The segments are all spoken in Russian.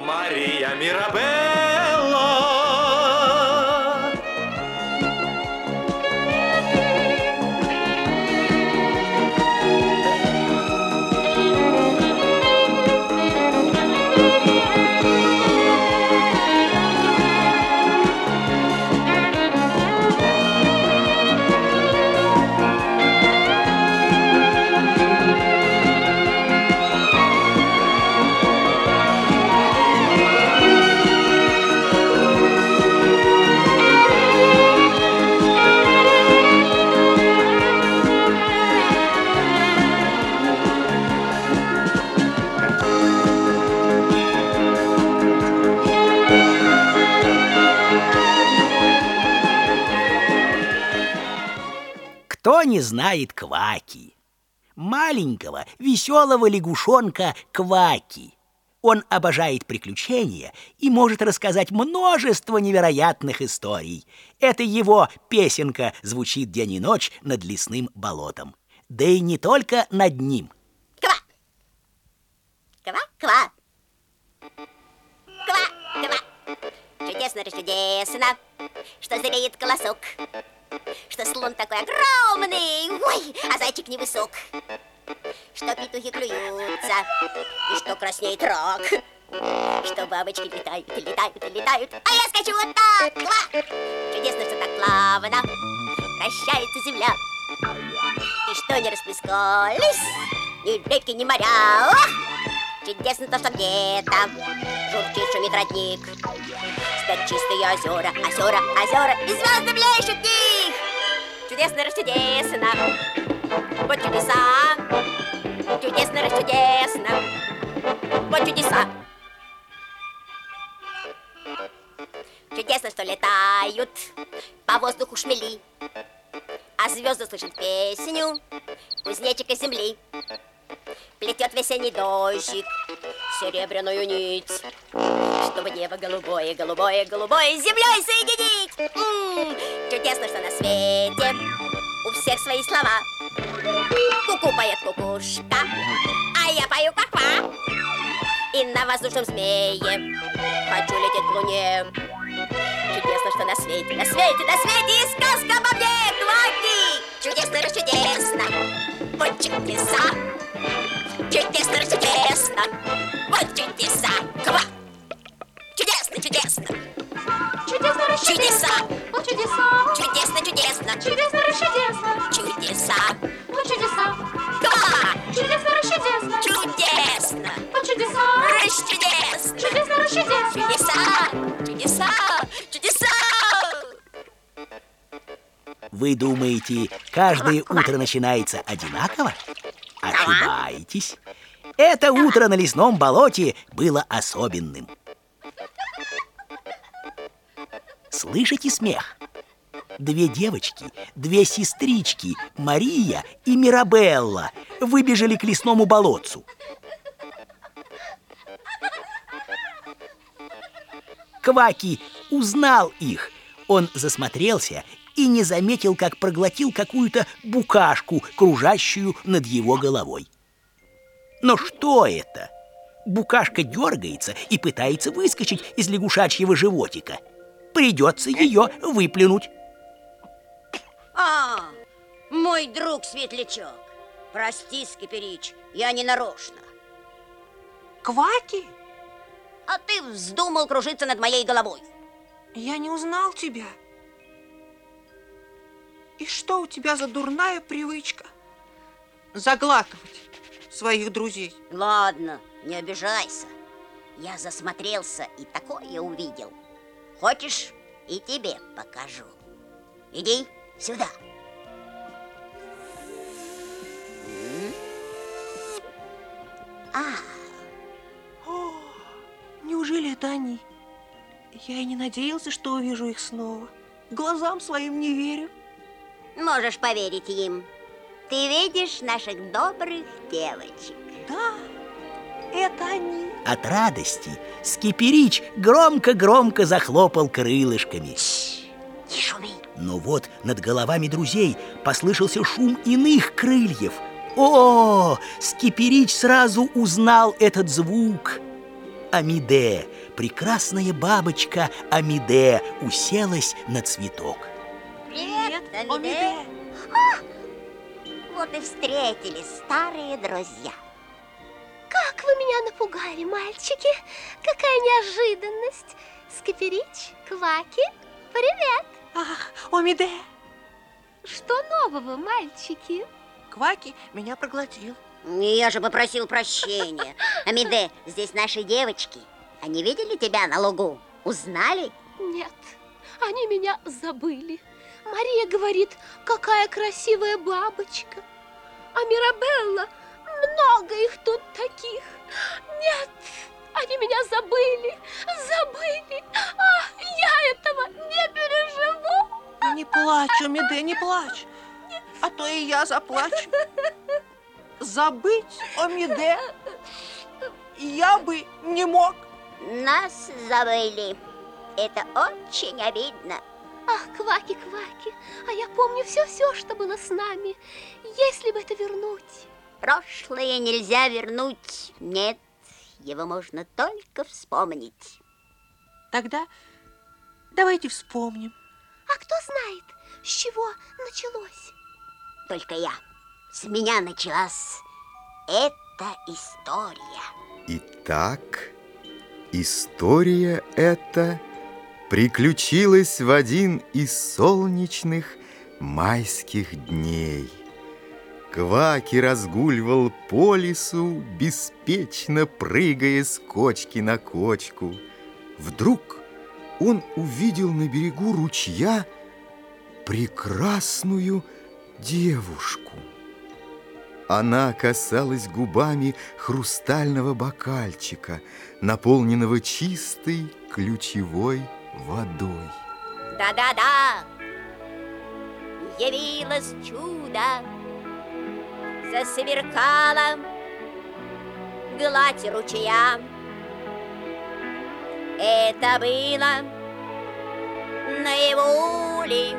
Мария Мирабелла. Не знает Кваки? Маленького, веселого лягушонка Кваки. Он обожает приключения и может рассказать множество невероятных историй. Это его песенка звучит день и ночь над лесным болотом. Да и не только над ним. Ква! Ква-ква! Ква-ква! Чудесно-чудесно, что зреет колосок что слон такой огромный, ой, а зайчик невысок, что петухи клюются, и что краснеет рак, что бабочки летают, летают, летают, а я скачу вот так, ла! Чудесно, что так плавно. Вращается земля, и что не расплескались. Ни реки, ни моря, Ох! Чудесно то, что где-то журчит, шумит родник, спят чистые озера, озера, озера, и звезды блещут в. Чудесно, расчудесно, вот чудеса, чудесно, расчудесно, вот чудеса. Чудесно, что летают по воздуху шмели, а звезды слышат песню кузнечика земли. Плетет весенний дождик серебряную нить, чтобы небо голубое, голубое, голубое с землей соединить. М-м, чудесно, что на свете у всех свои слова. Куку поет кукушка, а я пою каква. И на воздушном змее хочу лететь к луне. Чудесно, что на свете, на свете, на свете и сказка обо мне, Кваки. Чудесно, чудесно, вот чудеса. Чудесно, чудесно, вот чудеса. Ква! Чудесно, чудесно. Чудесно, Чудеса. Вот чудеса. Чудесно, чудесно. Чудесно, чудесно. Чудеса. Вот чудеса. Ква! Чудесно, чудесно. Чудесно. Вот чудеса. Расчудесно. Чудесно, чудесно. Чудеса. Чудеса. Чудеса. Вы думаете, каждое утро начинается одинаково? Ошибаетесь. Это утро на лесном болоте было особенным. Слышите смех? Две девочки, две сестрички, Мария и Мирабелла, выбежали к лесному болотцу. Кваки узнал их. Он засмотрелся и не заметил, как проглотил какую-то букашку, кружащую над его головой. Но что это? Букашка дергается и пытается выскочить из лягушачьего животика. Придется ее выплюнуть. А, мой друг Светлячок. Прости, Скиперич, я не нарочно. Кваки? А ты вздумал кружиться над моей головой. Я не узнал тебя. И что у тебя за дурная привычка? Заглатывать своих друзей. Ладно, не обижайся. Я засмотрелся и такое увидел. Хочешь, и тебе покажу. Иди сюда. А, О, неужели это они? Я и не надеялся, что увижу их снова. Глазам своим не верю. Можешь поверить им. Ты видишь наших добрых девочек. Да, это они. От радости Скиперич громко-громко захлопал крылышками. Не шуми. Но вот над головами друзей послышался шум иных крыльев. О, Скиперич сразу узнал этот звук. Амиде. Прекрасная бабочка Амиде уселась на цветок. Привет, Привет, Амиде. Амиде. Вот и встретились старые друзья. Как вы меня напугали, мальчики! Какая неожиданность! Скоперич, Кваки, привет! Ах, Омиде! Что нового, мальчики? Кваки меня проглотил. Я же попросил прощения. Амиде, здесь наши девочки. Они видели тебя на лугу? Узнали? Нет, они меня забыли. Мария говорит, какая красивая бабочка. А Мирабелла, много их тут таких. Нет, они меня забыли, забыли. Ах, я этого не переживу. Не плачь, Омиде, не плачь. А то и я заплачу. Забыть Омиде я бы не мог. Нас забыли. Это очень обидно. Ах, Кваки, Кваки, а я помню все-все, что было с нами. Если бы это вернуть. Прошлое нельзя вернуть. Нет, его можно только вспомнить. Тогда давайте вспомним. А кто знает, с чего началось? Только я. С меня началась эта история. Итак, история эта приключилась в один из солнечных майских дней. Кваки разгуливал по лесу, беспечно прыгая с кочки на кочку. Вдруг он увидел на берегу ручья прекрасную девушку. Она касалась губами хрустального бокальчика, наполненного чистой ключевой водой. Да-да-да, явилось чудо, засверкала гладь ручья. Это было наяву ли,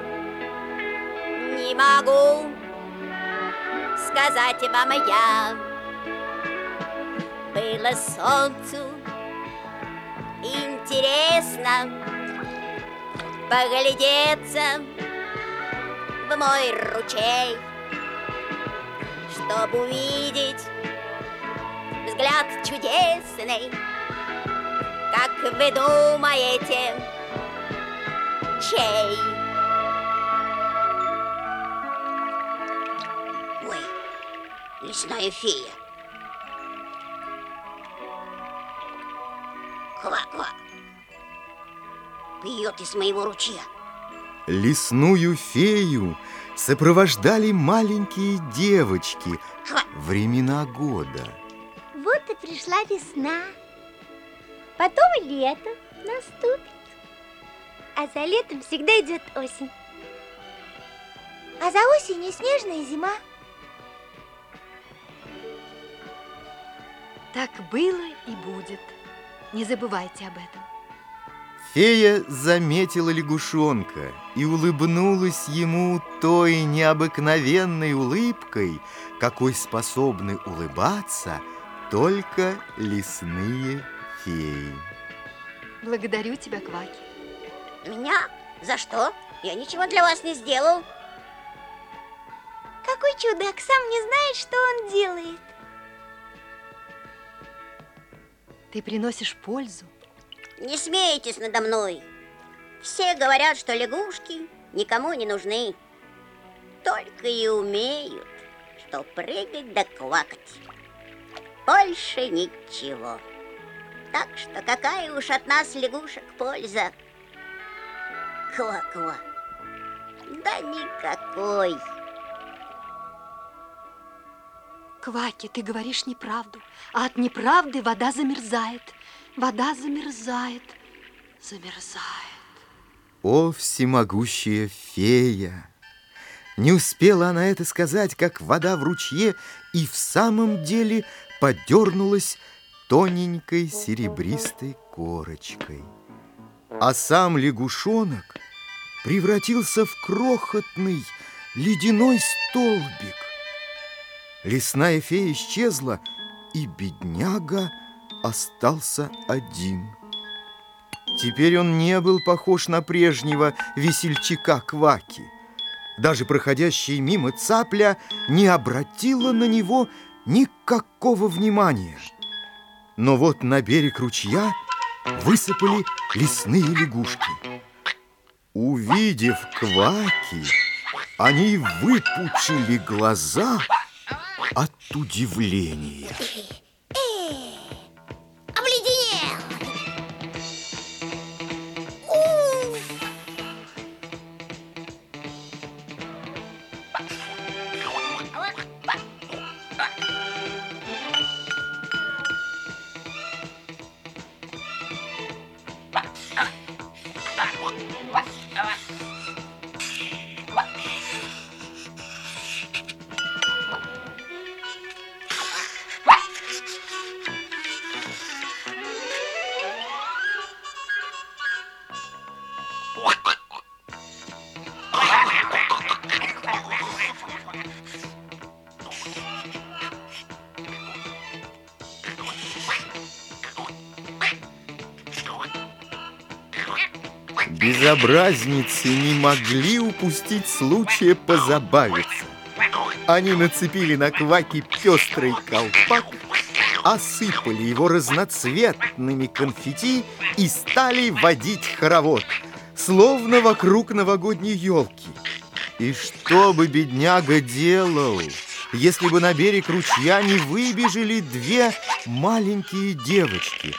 не могу сказать вам я. Было солнцу интересно поглядеться в мой ручей, чтобы увидеть взгляд чудесный, как вы думаете, чей? Ой, лесная фея. Ква-ква. Пьет из моего ручья. Лесную фею сопровождали маленькие девочки Ква. времена года. Вот и пришла весна. Потом лето наступит. А за летом всегда идет осень. А за осенью снежная зима. Так было и будет. Не забывайте об этом. Фея заметила лягушонка и улыбнулась ему той необыкновенной улыбкой, какой способны улыбаться только лесные феи. Благодарю тебя, Кваки. Меня? За что? Я ничего для вас не сделал. Какой чудак сам не знает, что он делает. Ты приносишь пользу. Не смейтесь надо мной. Все говорят, что лягушки никому не нужны. Только и умеют, что прыгать да квакать. Больше ничего. Так что какая уж от нас лягушек польза? Ква-ква. Да никакой. Кваки, ты говоришь неправду, а от неправды вода замерзает. Вода замерзает, замерзает. О, всемогущая фея! Не успела она это сказать, как вода в ручье и в самом деле подернулась тоненькой серебристой корочкой. А сам лягушонок превратился в крохотный ледяной столбик. Лесная фея исчезла, и бедняга остался один. Теперь он не был похож на прежнего весельчака Кваки. Даже проходящая мимо цапля не обратила на него никакого внимания. Но вот на берег ручья высыпали лесные лягушки. Увидев Кваки, они выпучили глаза от удивления. Безобразницы не могли упустить случая позабавиться. Они нацепили на Кваки пестрый колпак, осыпали его разноцветными конфетти и стали водить хоровод, словно вокруг новогодней елки. И что бы бедняга делал, если бы на берег ручья не выбежали две маленькие девочки,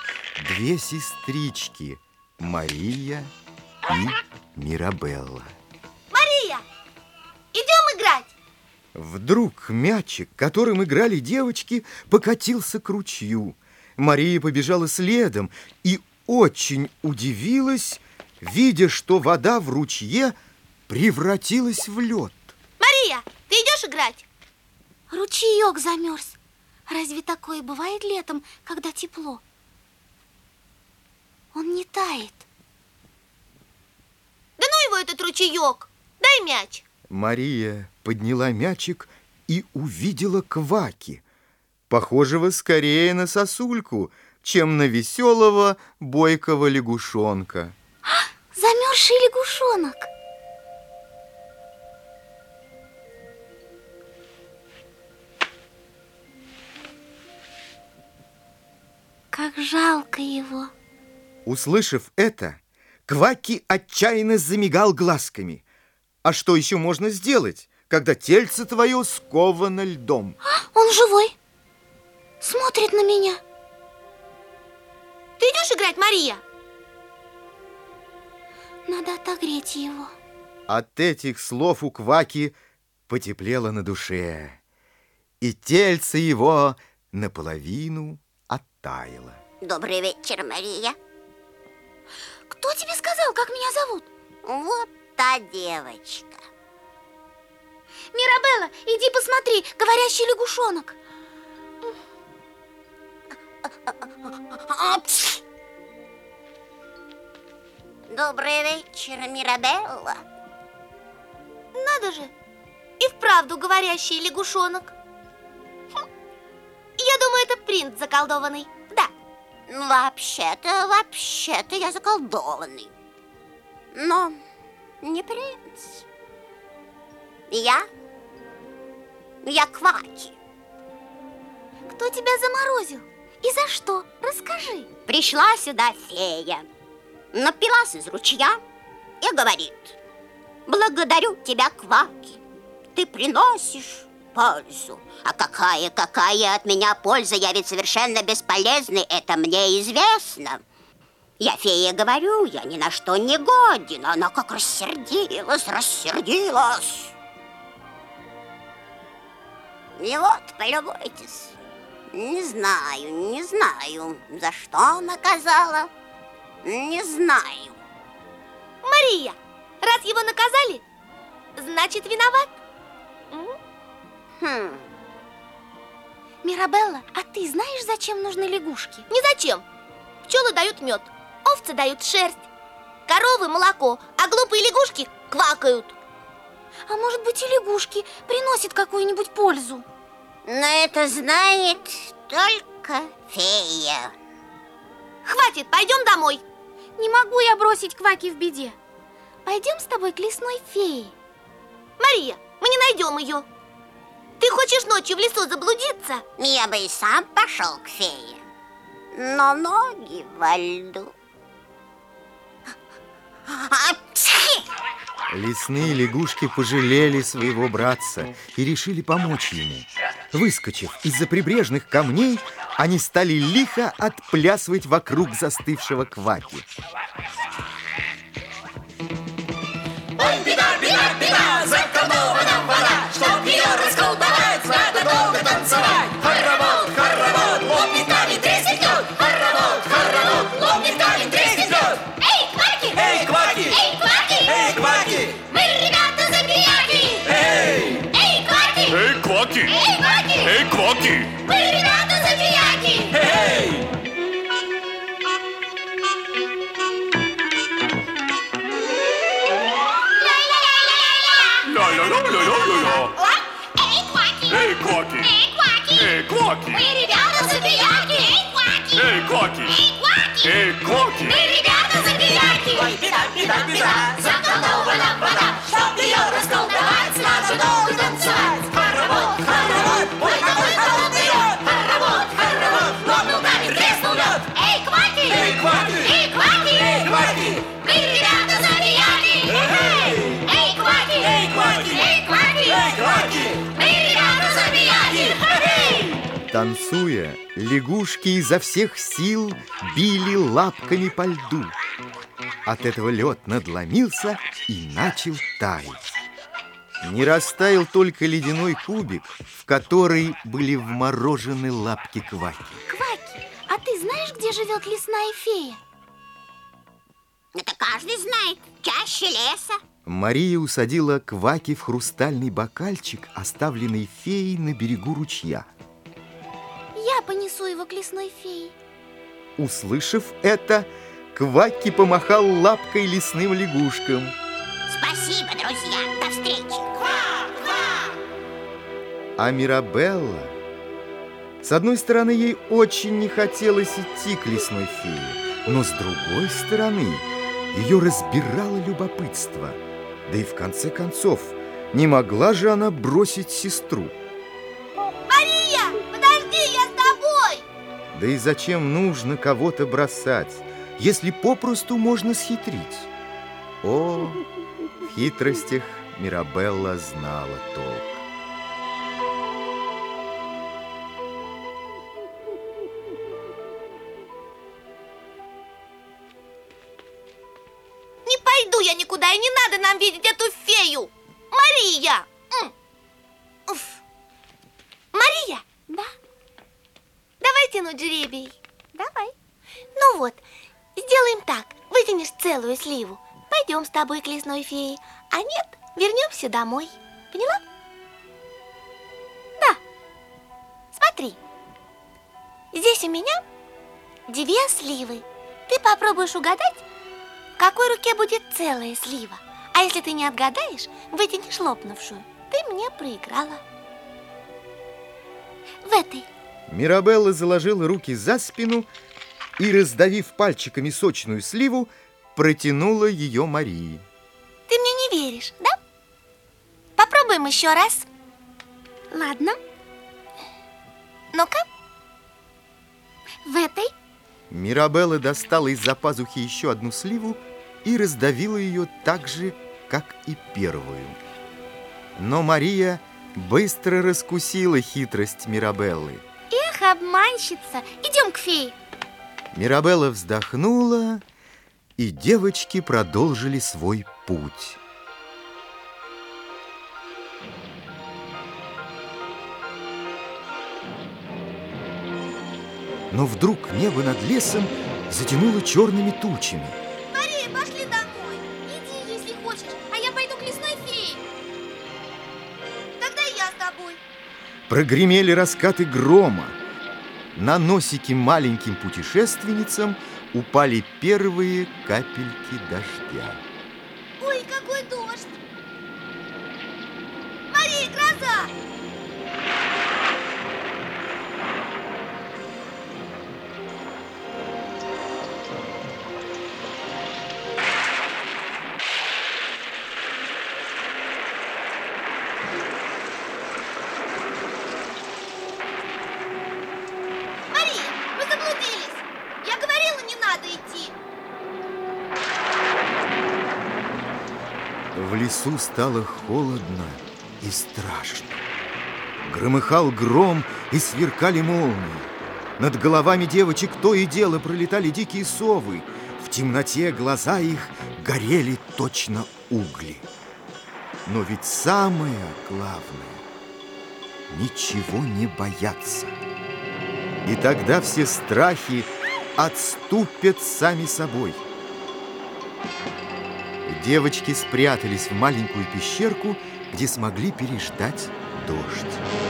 две сестрички, Мария и Мирабелла. Мария, идем играть. Вдруг мячик, которым играли девочки, покатился к ручью. Мария побежала следом и очень удивилась, видя, что вода в ручье превратилась в лед. Мария, ты идешь играть? Ручеек замерз. Разве такое бывает летом, когда тепло? Он не тает. Этот ручеек. Дай мяч. Мария подняла мячик и увидела Кваки, похожего скорее на сосульку, чем на веселого, бойкого лягушонка. Замерзший лягушонок. Как жалко его. Услышав это, Кваки отчаянно замигал глазками. А что еще можно сделать, когда тельце твое сковано льдом? Он живой. Смотрит на меня. Ты идешь играть, Мария? Надо отогреть его. От этих слов у Кваки потеплело на душе, и тельце его наполовину оттаяло. Добрый вечер, Мария. Кто тебе сказал, как меня зовут? Вот та девочка. Мирабелла, иди посмотри, говорящий лягушонок. Добрый вечер, Мирабелла. Надо же, и вправду говорящий лягушонок. Я думаю, это принц заколдованный. Ну, Вообще-то, вообще-то я заколдованный. Но не принц. Я? Я Кваки. Кто тебя заморозил? И за что? Расскажи. Пришла сюда фея, напилась из ручья и говорит, благодарю тебя, Кваки, ты приносишь пользу. А какая, какая от меня польза, я ведь совершенно бесполезный, это мне известно. Я фее говорю, я ни на что не годен. Она как рассердилась, рассердилась. И вот, полюбуйтесь. Не знаю, не знаю, за что наказала. Не знаю. Мария, раз его наказали, значит виноват. Хм, Мирабелла, а ты знаешь, зачем нужны лягушки? Не зачем. Пчелы дают мед, овцы дают шерсть, коровы молоко, а глупые лягушки квакают. А может быть и лягушки приносят какую-нибудь пользу? но это знает только фея. Хватит, пойдем домой. Не могу я бросить Кваки в беде. Пойдем с тобой к лесной фее. Мария, мы не найдем ее. Ты хочешь ночью в лесу заблудиться? Я бы и сам пошел к фее. Но ноги во льду. Лесные лягушки пожалели своего братца и решили помочь ему. Выскочив из-за прибрежных камней, они стали лихо отплясывать вокруг застывшего кваки. Танцевать. Хоровод, хоровод, лопнет камень, треснет лед. Хоровод, хоровод, лопнет камень, треснет лед. Эй, Кваки! Эй, кваки! Эй, Кваки! Эй, кваки! Мы ребята забияки! Эй! Эй, Кваки! Эй, кваки! Эй, Кваки! Эй, кваки! Мы ребята забияки! Эй! Ля-ля-ля-ля-ля-ля-ля. Эй, Кваки! Эй, кваки! Кваки! Мы ребята забияки! Эй, Кваки! Эй, кваки! Эй, Кваки! Эй, кваки! Мы ребята забияки! Ой, беда, беда, беда, заколдована вода, Танцуя, лягушки изо всех сил били лапками по льду. От этого лед надломился и начал таять. Не растаял только ледяной кубик, в который были вморожены лапки кваки. Кваки, а ты знаешь, где живет лесная фея? Это каждый знает. Чаще леса. Мария усадила кваки в хрустальный бокальчик, оставленный феей на берегу ручья. Я понесу его к лесной фее. Услышав это, Кваки помахал лапкой лесным лягушкам. Спасибо, друзья. До встречи. А Мирабелла... С одной стороны, ей очень не хотелось идти к лесной фее, но с другой стороны, ее разбирало любопытство. Да и в конце концов, не могла же она бросить сестру. Мария, Да и зачем нужно кого-то бросать, если попросту можно схитрить? О, в хитростях Мирабелла знала толк. Не пойду я никуда, и не надо нам видеть эту фею! Мария! Уф. Мария! Да? Давай тянуть жребий. Давай. Ну вот, сделаем так. Вытянешь целую сливу. Пойдем с тобой к лесной фее. А нет, вернемся домой. Поняла? Да. Смотри. Здесь у меня две сливы. Ты попробуешь угадать, в какой руке будет целая слива. А если ты не отгадаешь, вытянешь лопнувшую. Ты мне проиграла. В этой. Мирабелла заложила руки за спину и, раздавив пальчиками сочную сливу, протянула ее Марии. Ты мне не веришь, да? Попробуем еще раз. Ладно. Ну-ка. В этой. Мирабелла достала из-за пазухи еще одну сливу и раздавила ее так же, как и первую. Но Мария быстро раскусила хитрость Мирабеллы. Обманщица. Идем к фее. Мирабелла вздохнула, и девочки продолжили свой путь. Но вдруг небо над лесом затянуло черными тучами. Мария, пошли домой. Иди, если хочешь, а я пойду к лесной фее. Тогда я с тобой. Прогремели раскаты грома. На носики маленьким путешественницам упали первые капельки дождя. Ой, какой дождь. Мария, гроза. Лесу стало холодно и страшно. Громыхал гром и сверкали молнии. Над головами девочек то и дело пролетали дикие совы. В темноте глаза их горели точно угли. Но ведь самое главное – ничего не бояться. И тогда все страхи отступят сами собой. Девочки спрятались в маленькую пещерку, где смогли переждать дождь.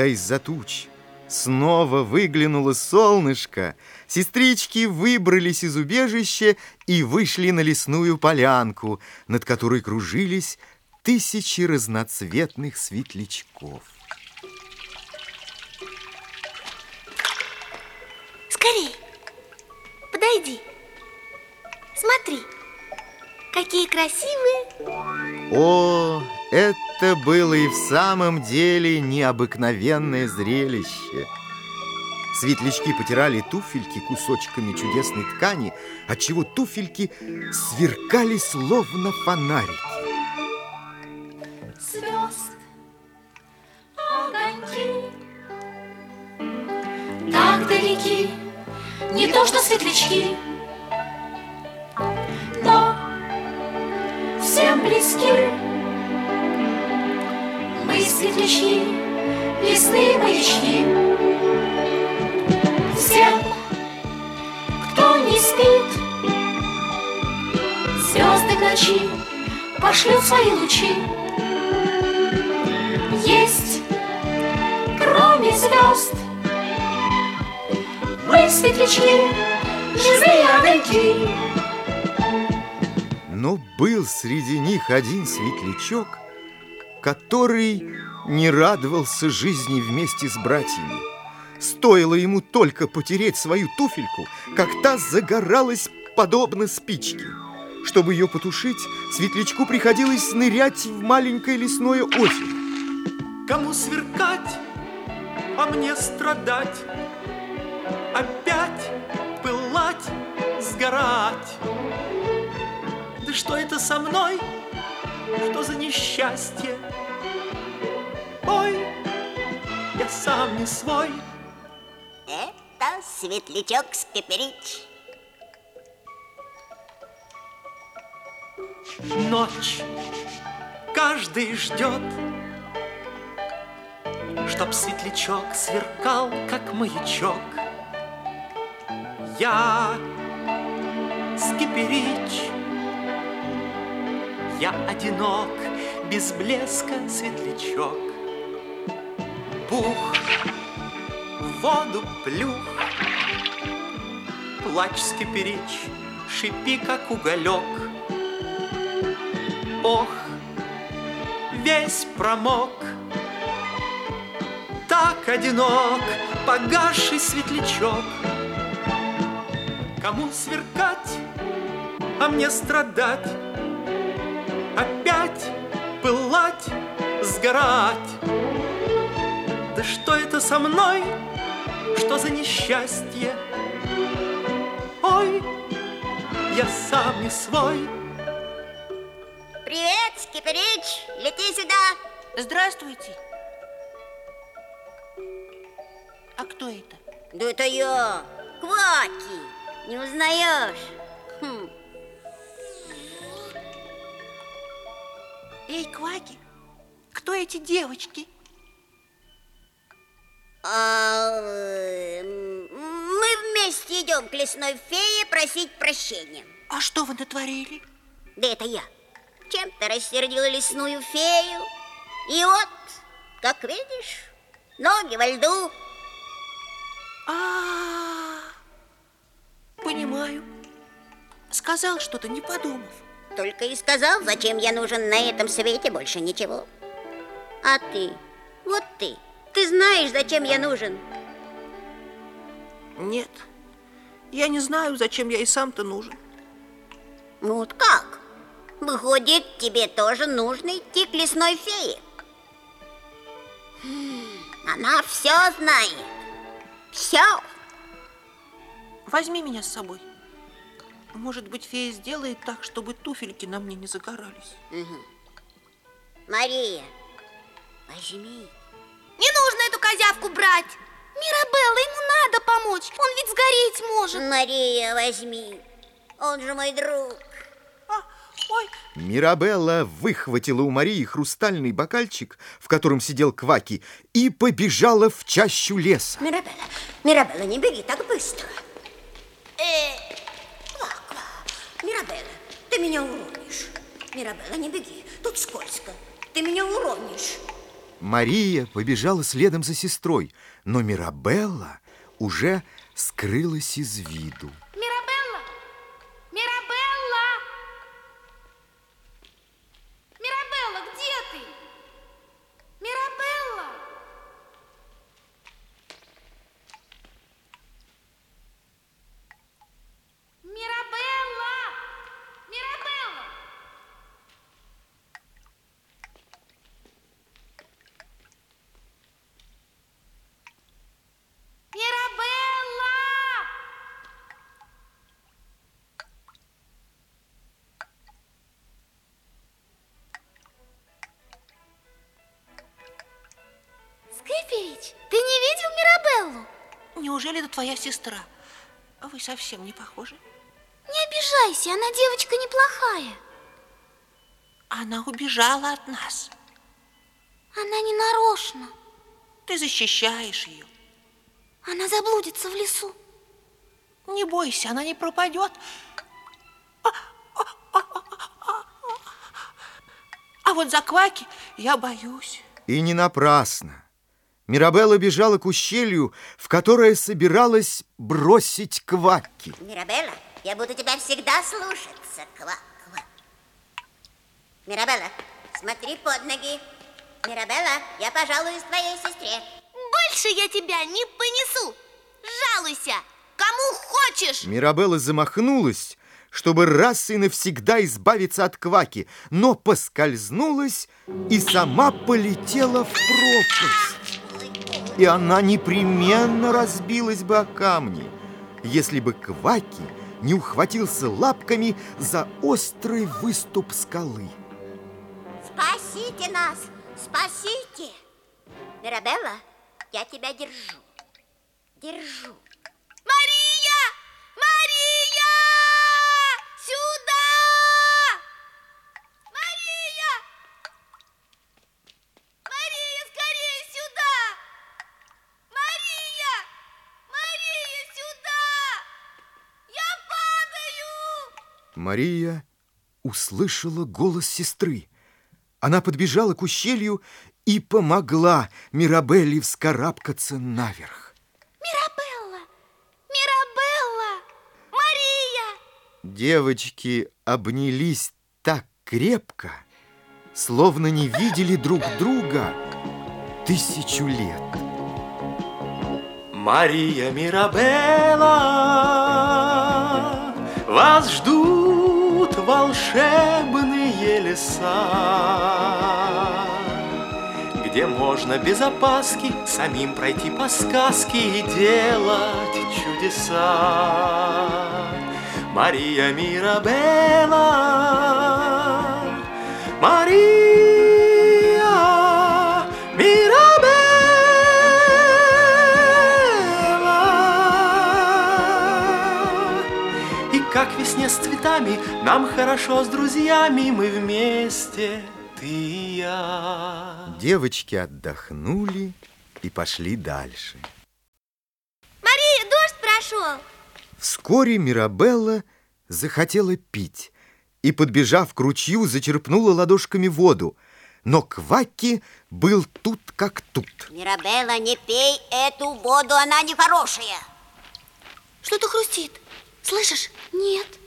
Когда из-за туч снова выглянуло солнышко, сестрички выбрались из убежища и вышли на лесную полянку, над которой кружились тысячи разноцветных светлячков. Скорей, подойди. Смотри, какие красивые. О, это было и в самом деле необыкновенное зрелище. Светлячки потирали туфельки кусочками чудесной ткани, отчего туфельки сверкали словно фонарики. звезд, огоньки Так далеки, не то что светлячки Но всем близки светлячки, лесные маячки Всем, кто не спит Звезды ночи пошлют свои лучи есть, кроме звезд. Мы светлячки, живые огоньки. Но был среди них один светлячок, который не радовался жизни вместе с братьями. Стоило ему только потереть свою туфельку, как та загоралась подобно спичке. Чтобы ее потушить, светлячку приходилось нырять в маленькое лесное озеро. Кому сверкать, а мне страдать, Опять пылать, сгорать. Да что это со мной? Что за несчастье? Ой, я сам не свой. Это светлячок Скиперич. Ночь каждый ждет, Чтоб светлячок сверкал, как маячок. Я скиперич, я одинок, без блеска светлячок. Пух, в воду плюх, плачь, скиперич, шипи, как уголек. Ох, весь промок, так одинок, погасший светлячок. Кому сверкать, а мне страдать, Опять пылать, сгорать. Да что это со мной? Что за несчастье? Ой, я сам не свой. Привет, Скиперич, лети сюда. Здравствуйте. А кто это? Да это я, Кваки. Не узнаешь? Хм. Эй, Кваки, кто эти девочки? А, мы вместе идем к лесной фее просить прощения. А что вы натворили? Да это я. Чем-то рассердила лесную фею. И вот, как видишь, ноги во льду. А, понимаю. Сказал что-то, не подумав. Только и сказал, зачем я нужен на этом свете, больше ничего. А ты, вот ты, ты знаешь, зачем я нужен? Нет, я не знаю, зачем я и сам-то нужен. Ну вот как? Выходит, тебе тоже нужно идти к лесной фее. Хм, Она все знает. Все. Возьми меня с собой. Может быть, фея сделает так, чтобы туфельки на мне не загорались. Мария, возьми. Не нужно эту козявку брать. Мирабелла, ему надо помочь. Он ведь сгореть может. Мария, возьми. Он же мой друг. А, ой, Мирабелла выхватила у Марии хрустальный бокальчик, в котором сидел Кваки, и побежала в чащу леса. Мирабелла, Мирабелла, не беги так быстро. Э, ква, ква. Мирабелла, ты меня уронишь. Мирабелла, не беги, тут скользко. Ты меня уронишь. Мария побежала следом за сестрой, но Мирабелла уже скрылась из виду. Твоя сестра? А Вы совсем не похожи. Не обижайся, она девочка неплохая. Она убежала от нас. Она не нарочно. Ты защищаешь ее. Она заблудится в лесу. Не бойся, она не пропадет. А вот за Кваки я боюсь. И не напрасно. Мирабелла бежала к ущелью, в которое собиралась бросить Кваки. Мирабелла, я буду тебя всегда слушаться. Ква, ква. Мирабелла, смотри под ноги. Мирабелла, я пожалуюсь твоей сестре. Больше я тебя не понесу. Жалуйся, кому хочешь. Мирабелла замахнулась, чтобы раз и навсегда избавиться от Кваки, но поскользнулась и сама полетела в пропасть. И она непременно разбилась бы о камни, если бы Кваки не ухватился лапками за острый выступ скалы. Спасите нас, спасите. Мирабелла, я тебя держу. Держу. Мария! Сюда! Мария! Мария, скорее сюда! Мария! Мария, сюда! Я падаю! Мария услышала голос сестры. Она подбежала к ущелью и помогла Мирабелле вскарабкаться наверх. Мирабелла! Мирабелла! Мария! Девочки обнялись так крепко, словно не видели друг друга тысячу лет. Мария Мирабелла, вас ждут волшебные леса, где можно без опаски самим пройти по сказке и делать чудеса. Мария Мирабелла, Мария с цветами, нам хорошо с друзьями, мы вместе ты и я. Девочки отдохнули и пошли дальше. Мария, дождь прошел. Вскоре Мирабелла захотела пить и, подбежав к ручью, зачерпнула ладошками воду. Но Квакки был тут как тут. Мирабелла, не пей эту воду, она нехорошая. Что-то хрустит. Слышишь? Нет.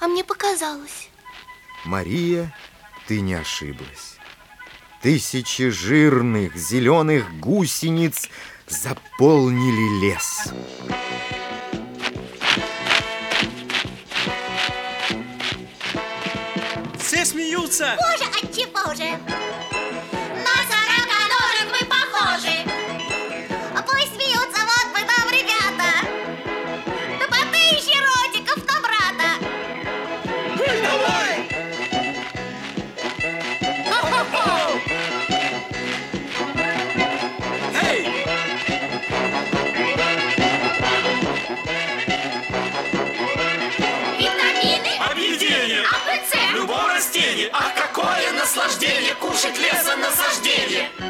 А мне показалось. Мария, ты не ошиблась. Тысячи жирных зеленых гусениц заполнили лес. Все смеются. Боже, от чего же? Лесонасаждение!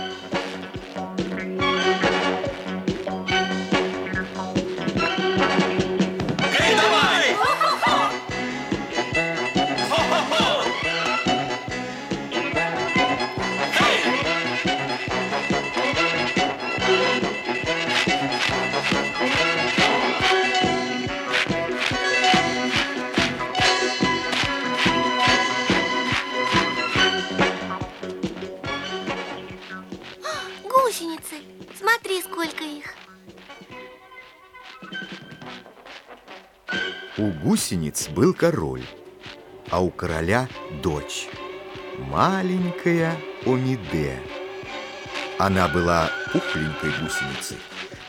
Гусениц был король, а у короля дочь, маленькая Омиде. Она была пухленькой гусеницей,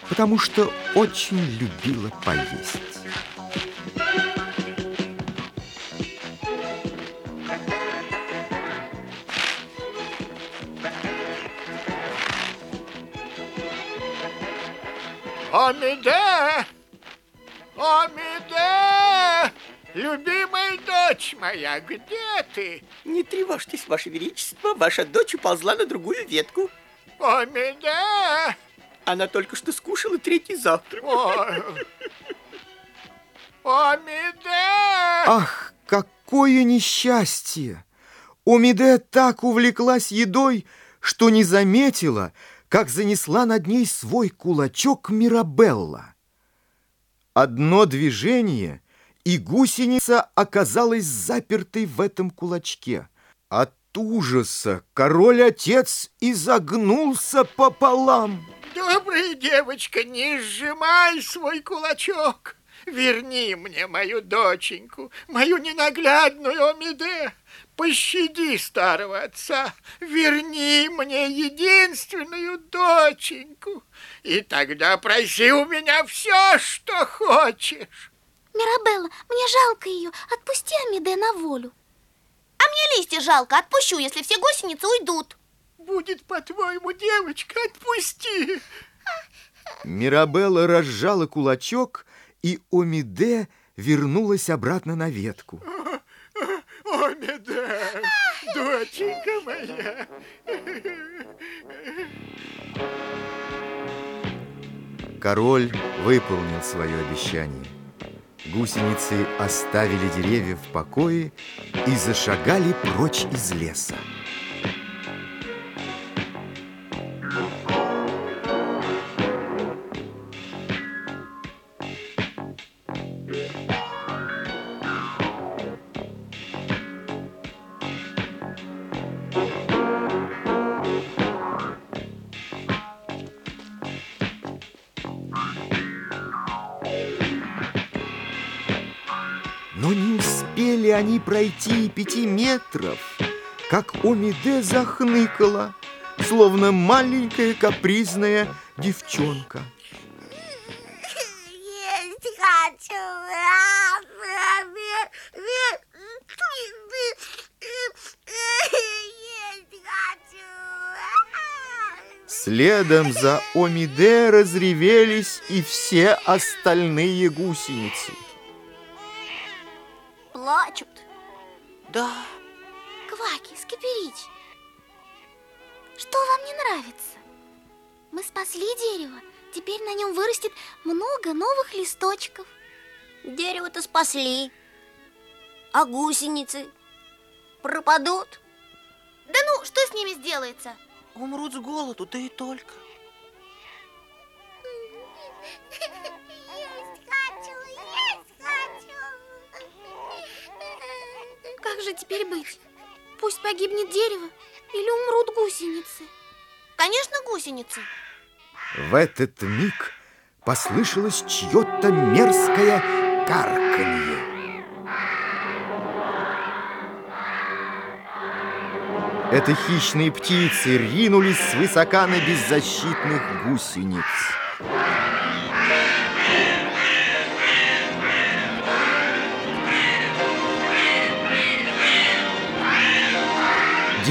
потому что очень любила поесть. Омиде! Омиде! Любимая дочь моя, где ты? Не тревожьтесь, Ваше Величество, ваша дочь уползла на другую ветку. Омиде! Она только что скушала третий завтрак. Ой. Омиде! Ах, какое несчастье! Омиде так увлеклась едой, что не заметила, как занесла над ней свой кулачок Мирабелла. Одно движение, и гусеница оказалась запертой в этом кулачке. От ужаса король-отец изогнулся пополам. Добрая девочка, не сжимай свой кулачок. Верни мне мою доченьку, мою ненаглядную Омиде. Пощади старого отца, верни мне единственную доченьку, и тогда проси у меня все, что хочешь. Мирабелла, мне жалко ее. Отпусти Амиде на волю. А мне листья жалко. Отпущу, если все гусеницы уйдут. Будет, по-твоему, девочка, отпусти. Мирабелла разжала кулачок, и Омиде вернулась обратно на ветку. Омиде, доченька моя. Король выполнил свое обещание. Гусеницы оставили деревья в покое и зашагали прочь из леса. Но не успели они пройти пяти метров, как Омиде захныкала, словно маленькая капризная девчонка. Есть хочу. Есть хочу. Следом за Омиде разревелись и все остальные гусеницы. Да, Кваки, Скиперич, что вам не нравится? Мы спасли дерево. Теперь на нем вырастет много новых листочков. Дерево-то спасли. А гусеницы пропадут? Да ну, что с ними сделается? Умрут с голоду, да и только. Же теперь быть? Пусть погибнет дерево или умрут гусеницы? Конечно, гусеницы. В этот миг послышалось чье-то мерзкое карканье. Это хищные птицы ринулись свысока на беззащитных гусениц.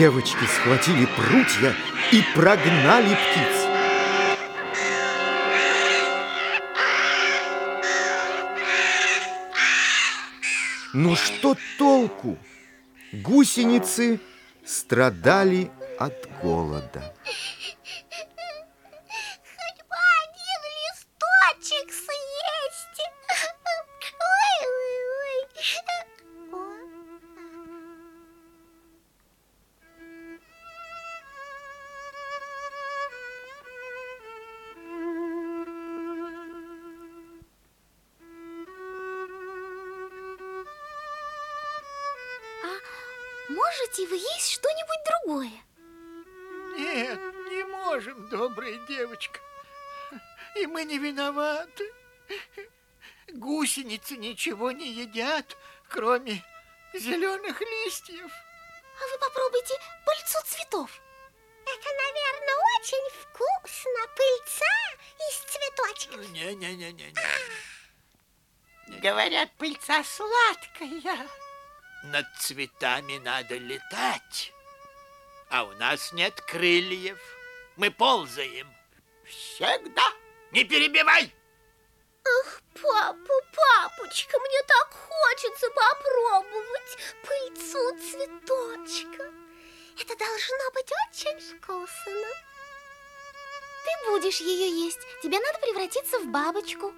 Девочки схватили прутья и прогнали птиц. Но что толку? Гусеницы страдали от голода. Можете вы есть что-нибудь другое? Нет, не можем, добрая девочка. И мы не виноваты. Гусеницы ничего не едят, кроме зеленых листьев. А вы попробуйте пыльцу цветов. Это, наверное, очень вкусно. Пыльца из цветочков. Не-не-не-не. Говорят, пыльца сладкая. Над цветами надо летать. А у нас нет крыльев. Мы ползаем. Всегда. Не перебивай! Ах, папа, папочка, мне так хочется попробовать пыльцу цветочка. Это должно быть очень вкусно. Ты будешь ее есть. Тебе надо превратиться в бабочку.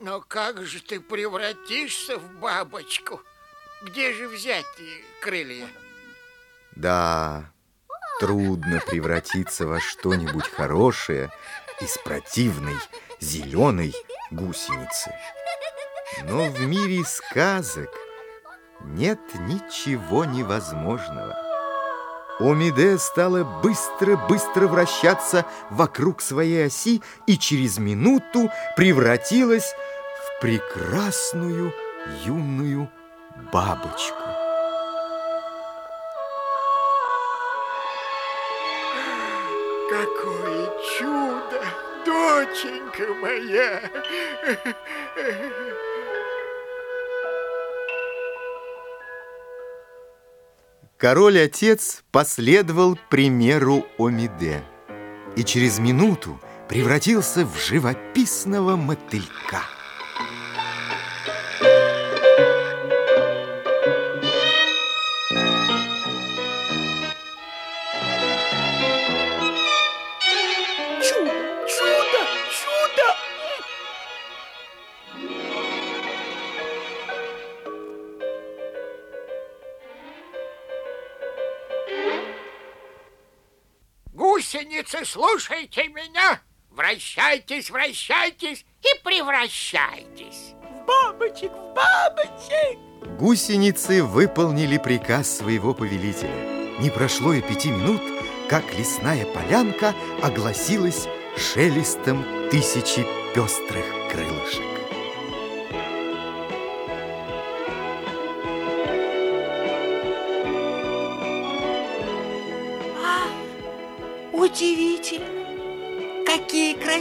Но как же ты превратишься в бабочку? Где же взять крылья? Да, трудно превратиться во что-нибудь хорошее из противной зеленой гусеницы. Но в мире сказок нет ничего невозможного. Омиде стала быстро-быстро вращаться вокруг своей оси и через минуту превратилась прекрасную юную бабочку. Какое чудо, доченька моя! Король-отец последовал примеру Омиде и через минуту превратился в живописного мотылька. Слушайте меня! Вращайтесь, вращайтесь и превращайтесь! В бабочек, в бабочек. Гусеницы выполнили приказ своего повелителя. Не прошло и пяти минут, как лесная полянка огласилась шелестом тысячи пестрых крылышек.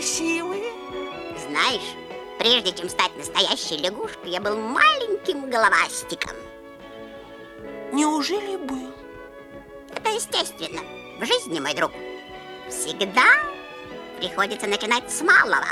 Красивые. Знаешь, прежде чем стать настоящей лягушкой, я был маленьким головастиком. Неужели был? Это естественно. В жизни, мой друг, всегда приходится начинать с малого.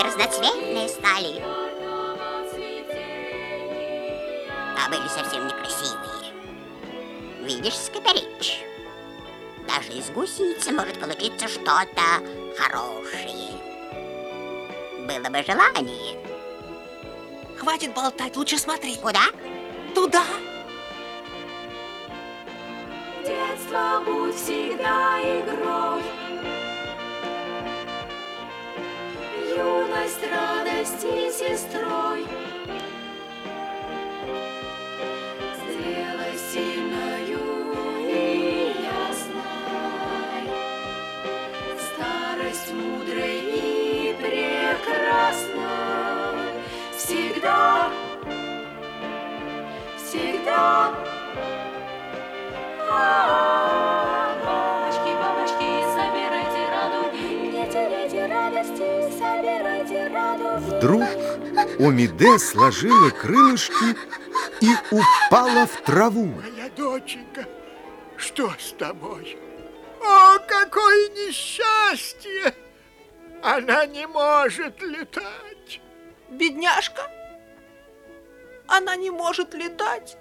Они разноцветные стали. А были совсем некрасивые. Видишь, Скоперич? Даже из гусеницы может получиться что-то хорошее. Было бы желание. Хватит болтать, лучше смотри. Куда? Туда. Детство будь всегда игрой. Юность радости сестрой. Сделай сильною и ясной. Старость мудрой и прекрасной. Всегда, всегда. Бабочки, Вдруг Омиде сложила крылышки и упала в траву. Моя доченька, что с тобой? О, какое несчастье! Она не может летать. Бедняжка. Она не может летать.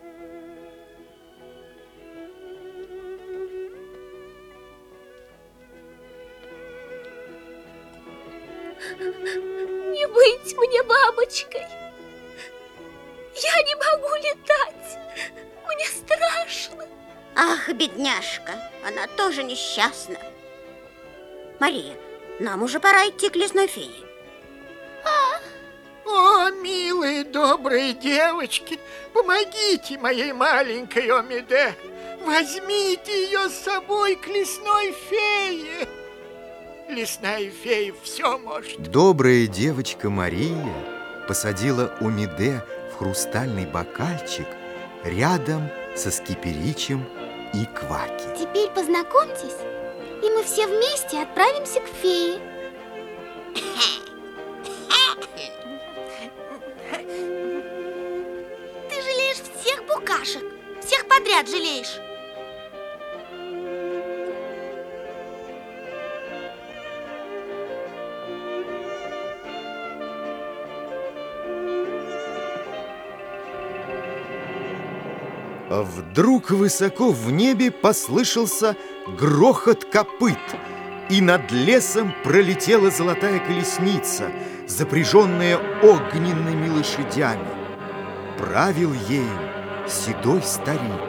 Не быть мне бабочкой. Я не могу летать. Мне страшно. Ах, бедняжка, она тоже несчастна. Мария, нам уже пора идти к лесной фее. О, милые, добрые девочки, помогите моей маленькой Омиде. Возьмите ее с собой к лесной фее. Лесная фея все может. Добрая девочка Мария посадила Омиде в хрустальный бокальчик рядом со скиперичем и кваки. Теперь познакомьтесь, и мы все вместе отправимся к фее. Ты жалеешь всех букашек, всех подряд жалеешь. Вдруг высоко в небе послышался грохот копыт, и над лесом пролетела золотая колесница, запряженная огненными лошадями. Правил ею седой старик.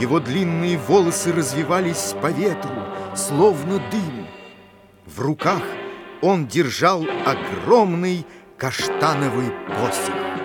Его длинные волосы развивались по ветру, словно дым. В руках он держал огромный каштановый посох.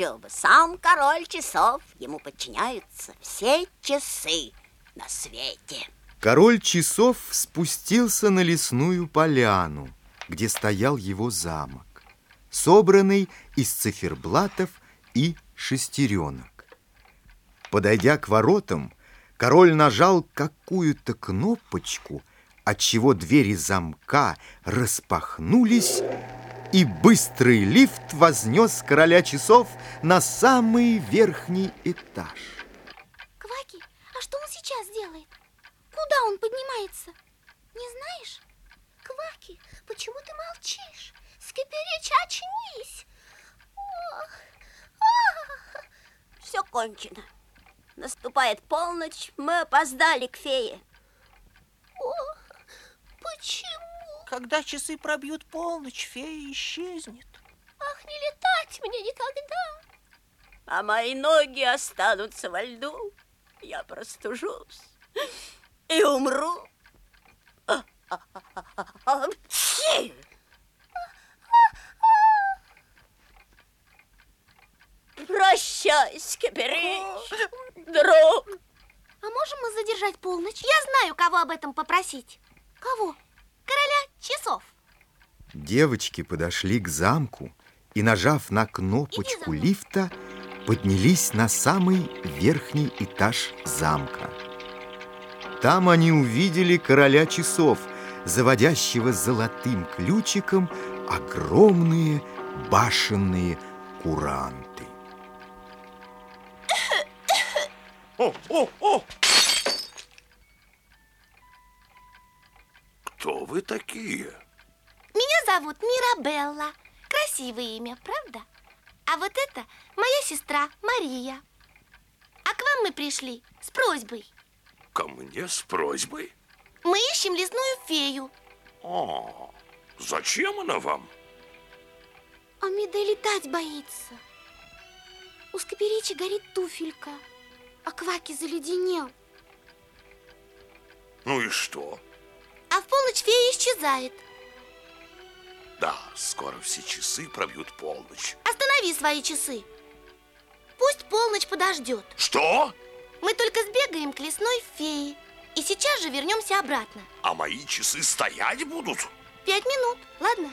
Еще бы, сам король часов, ему подчиняются все часы на свете. Король часов спустился на лесную поляну, где стоял его замок. собранный из циферблатов и шестеренок. Подойдя к воротам, король нажал какую-то кнопочку, отчего двери замка распахнулись, и быстрый лифт вознес короля часов на самый верхний этаж. Кваки, а что он сейчас делает? Куда он поднимается? Не знаешь? Кваки, почему ты молчишь? Скиперич, очнись! Ох, ах. Все кончено. Наступает полночь, мы опоздали к фее. Ох, почему? Когда часы пробьют полночь, фея исчезнет. Ах, не летать мне никогда! А мои ноги останутся во льду. Я простужусь и умру. Прощай, Скиперич, друг. А можем мы задержать полночь? Я знаю, кого об этом попросить. Кого? Короля часов. Девочки подошли к замку и, нажав на кнопочку лифта, поднялись на самый верхний этаж замка. Там они увидели короля часов, заводящего золотым ключиком огромные башенные куранты. О, о, о! Кто вы такие? Меня зовут Мирабелла. Красивое имя, правда? А вот это моя сестра Мария. А к вам мы пришли с просьбой. Ко мне с просьбой? Мы ищем лесную фею. А, зачем она вам? Амида летать боится. У Скоперича горит туфелька, а Кваки заледенел. Ну и что? А в полночь фея исчезает. Да, скоро все часы пробьют полночь. Останови свои часы. Пусть полночь подождет. Что? Мы только сбегаем к лесной фее. И сейчас же вернемся обратно. А мои часы стоять будут? Пять минут, ладно?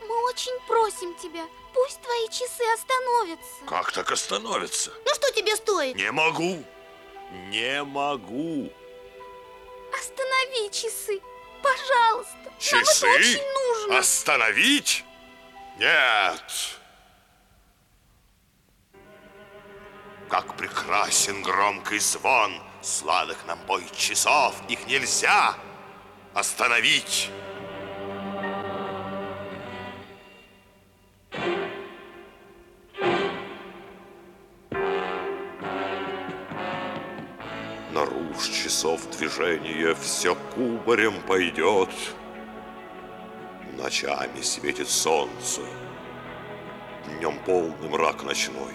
Мы очень просим тебя, пусть твои часы остановятся. Как так остановятся? Ну что тебе стоит? Не могу. Не могу. Останови часы, пожалуйста. Часы? Нам это очень нужно. Остановить? Нет. Как прекрасен громкий звон Сладок нам бой часов Их нельзя остановить Наруж часов движения Все кубарем пойдет Ночами светит солнце Днем полный мрак ночной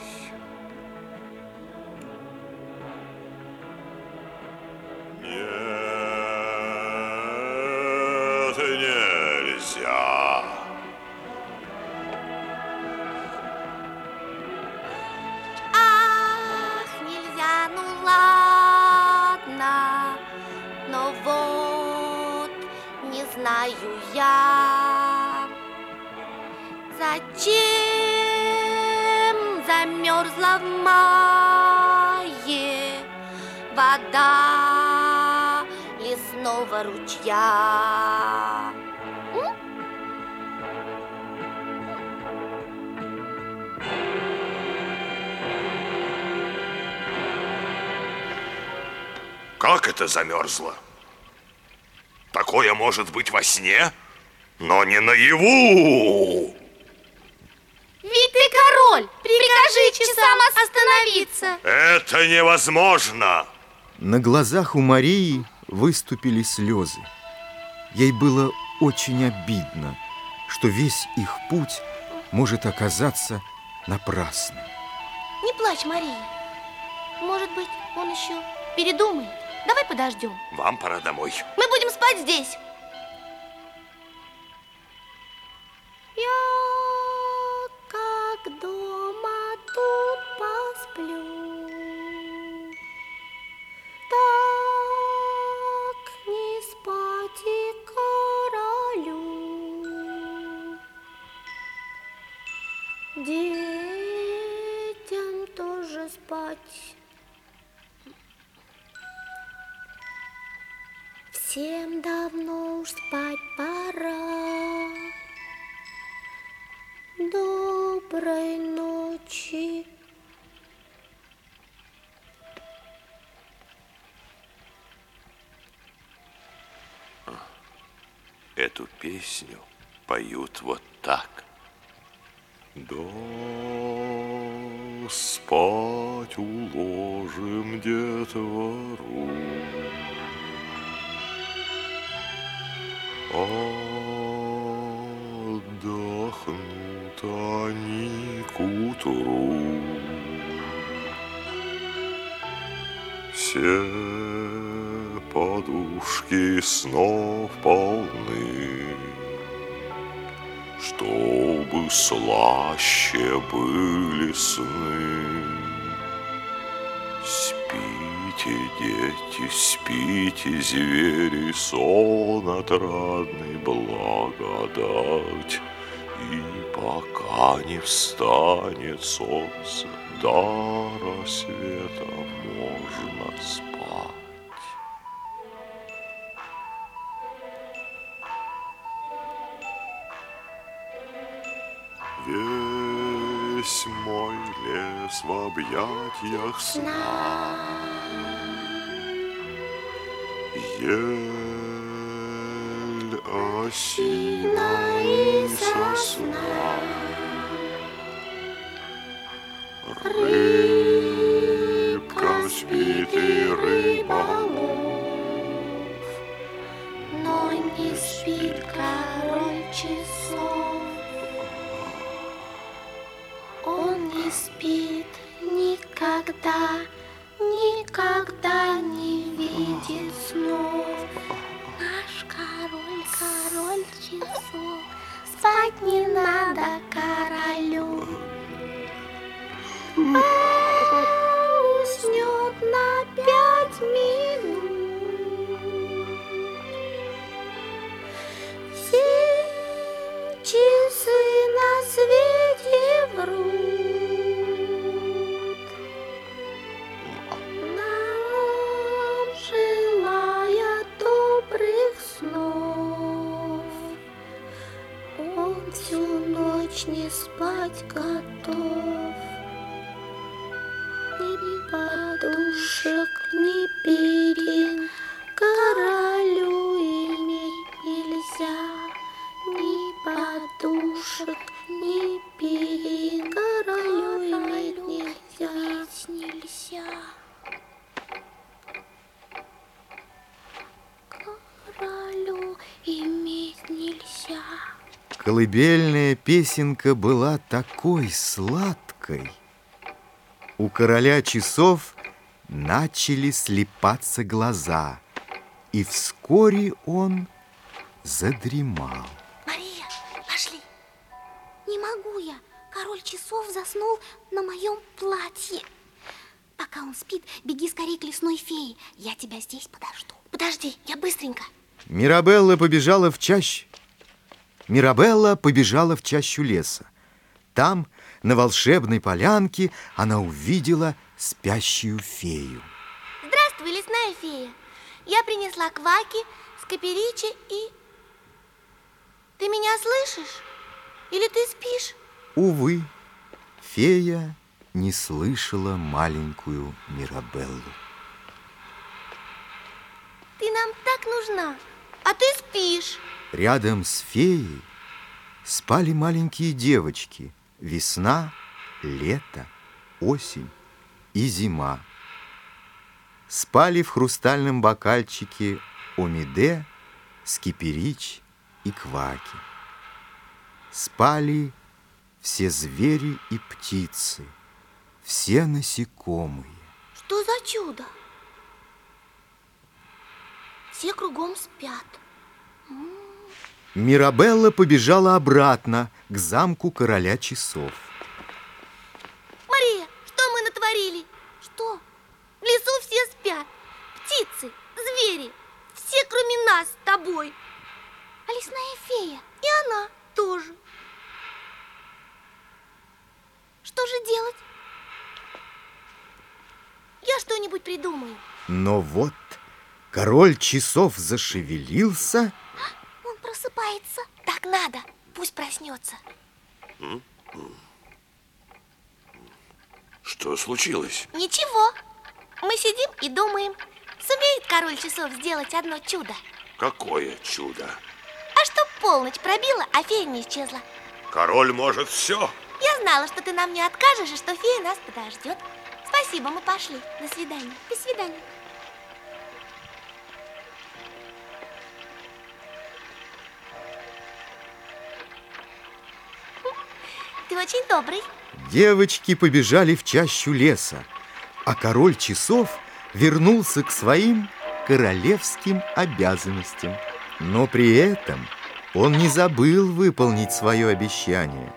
это замерзло? Такое может быть во сне, но не наяву. Ведь ты король! Прикажи часам остановиться! Это невозможно. На глазах у Марии выступили слезы. Ей было очень обидно, что весь их путь может оказаться напрасным. Не плачь, Мария. Может быть, он еще передумает. Давай подождем. Вам пора домой. Мы будем спать здесь. Эту песню поют вот так. Да спать уложим детвору. Отдохнут они к утру. Все подушки снов полны, Чтобы слаще были сны. Спите, дети, спите, звери, сон отрадный благодать. И пока не встанет солнце, до рассвета можно спать. лес в объятиях сна. Ель осина Колыбельная песенка была такой сладкой. У короля часов начали слепаться глаза, и вскоре он задремал. Мария, пошли. Не могу я. Король часов заснул на моем платье. Пока он спит, беги скорее к лесной фее. Я тебя здесь подожду. Подожди, я быстренько. Мирабелла побежала в чащ. Мирабелла побежала в чащу леса. Там, на волшебной полянке, она увидела спящую фею. Здравствуй, лесная фея. Я принесла кваки, скоперичи и... Ты меня слышишь? Или ты спишь? Увы, фея не слышала маленькую Мирабеллу. Ты нам так нужна, а ты спишь. Рядом с феей спали маленькие девочки. Весна, лето, осень и зима. Спали в хрустальном бокальчике Омиде, Скиперич и Кваки. Спали все звери и птицы, все насекомые. Что за чудо? Все кругом спят. Мирабелла побежала обратно к замку короля часов. Мария, что мы натворили? Что? В лесу все спят. Птицы, звери, все кроме нас с тобой. А лесная фея, и она тоже. же делать? Я что-нибудь придумаю. Но вот король часов зашевелился. Просыпается. Так надо. Пусть проснется. Что случилось? Ничего. Мы сидим и думаем, сумеет король часов сделать одно чудо. Какое чудо? А чтоб полночь пробила, а фея не исчезла. Король может все. Я знала, что ты нам не откажешь и что фея нас подождет. Спасибо, мы пошли. До свидания. До свидания. Ты очень добрый. Девочки побежали в чащу леса, а король часов вернулся к своим королевским обязанностям. Но при этом он не забыл выполнить свое обещание.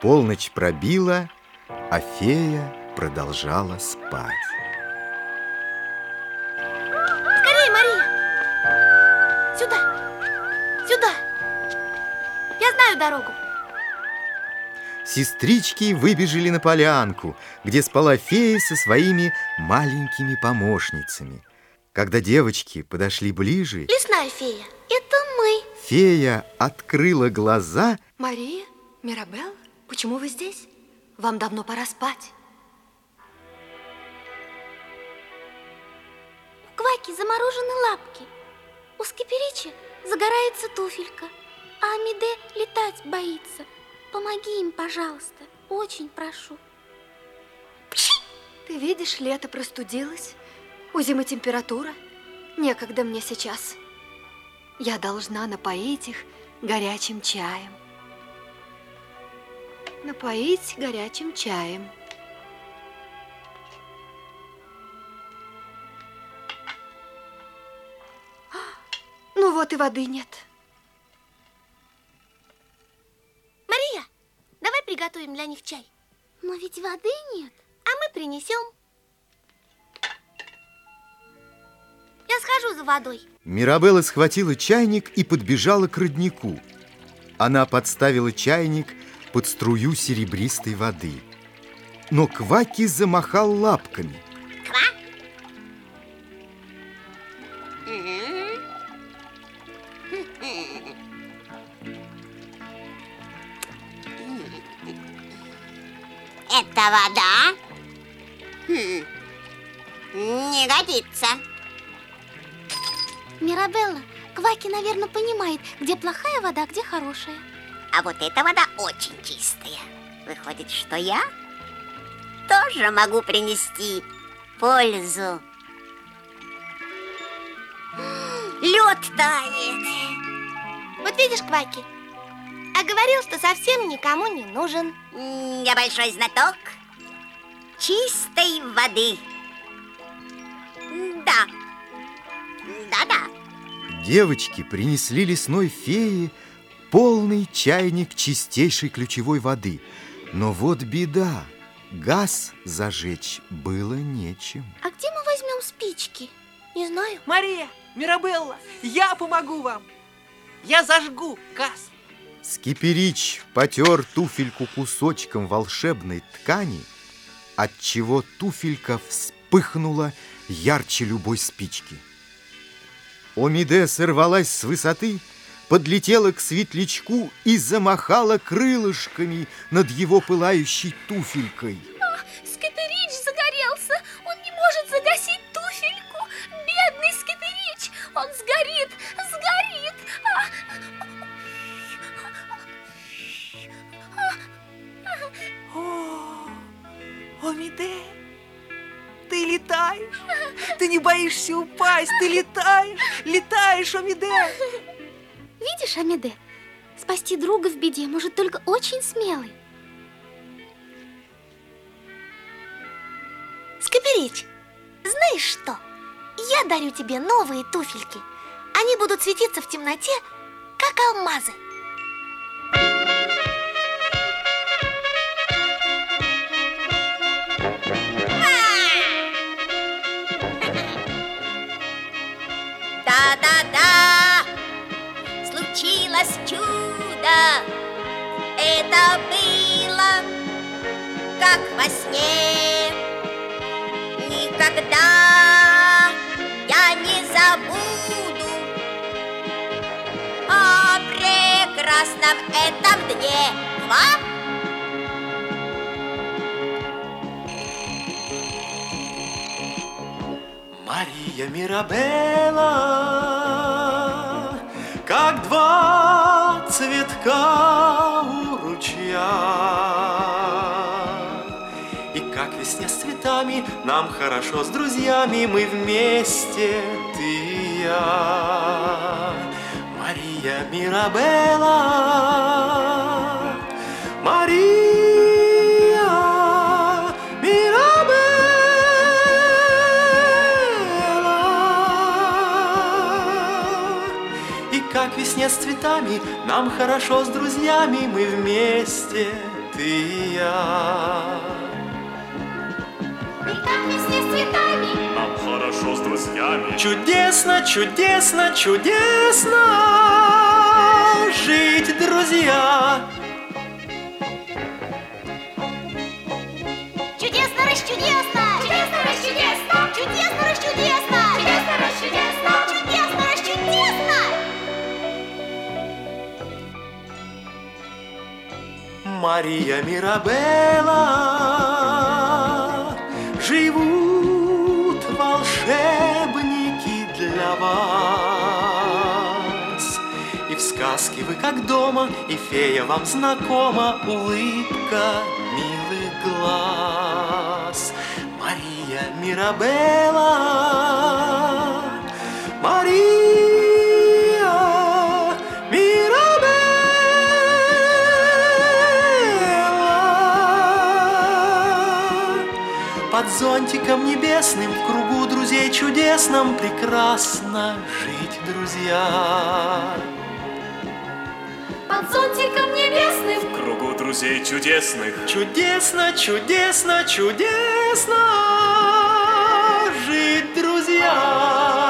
Полночь пробила, а фея продолжала спать. Сестрички выбежали на полянку, где спала фея со своими маленькими помощницами. Когда девочки подошли ближе, Лесная фея, это мы. фея открыла глаза Мария, Мирабелл, почему вы здесь? Вам давно пора спать. У Кваки заморожены лапки. У Скиперичи загорается туфелька. А Амиде летать боится. Помоги им, пожалуйста. Очень прошу. Ты видишь, лето простудилось. У зимы температура. Некогда мне сейчас. Я должна напоить их горячим чаем. Напоить горячим чаем. Ну вот и воды нет. Мария, давай приготовим для них чай. Но ведь воды нет. А мы принесем. Я схожу за водой. Мирабелла схватила чайник и подбежала к роднику. Она подставила чайник под струю серебристой воды. Но Кваки замахал лапками. Вода? Хм, не годится. Мирабелла, Кваки, наверное, понимает, где плохая вода, где хорошая. А вот эта вода очень чистая. Выходит, что я тоже могу принести пользу. Лед тает. Вот видишь, Кваки, а говорил, что совсем никому не нужен. Я большой знаток чистой воды. Да. Да-да. Девочки принесли лесной фее полный чайник чистейшей ключевой воды. Но вот беда, газ зажечь было нечем. А где мы возьмем спички? Не знаю. Мария, Мирабелла, я помогу вам. Я зажгу газ. Скиперич потер туфельку кусочком волшебной ткани, отчего туфелька вспыхнула ярче любой спички. Омиде сорвалась с высоты, подлетела к светлячку и замахала крылышками над его пылающей туфелькой. Ты не боишься упасть? Ты летаешь? Летаешь, Омиде? Видишь, Амиде, спасти друга в беде может только очень смелый. Скоперич, знаешь что? Я дарю тебе новые туфельки. Они будут светиться в темноте, как алмазы. Случилось чудо. Это было, во сне. Никогда я не забуду о прекрасном этом дне. Два. Мария Мирабелла, цветка у ручья. И как весне с цветами нам хорошо с друзьями, мы вместе, ты и я. Мария Мирабелла, Мария с цветами, нам хорошо с друзьями, мы вместе, ты и я. С цветами Нам хорошо с друзьями. Чудесно, чудесно, чудесно жить, друзья. Чудесно, расчудесно! Чудесно, расчудесно! Чудесно, расчудесно! Мария Мирабелла, живут волшебники для вас. И в сказке вы как дома, и фея вам знакома, улыбка милых глаз. Мария Мирабелла, Мария зонтиком небесным В кругу друзей чудесном Прекрасно жить, друзья. Под зонтиком небесным В кругу друзей чудесных Чудесно, чудесно, чудесно Жить, друзья.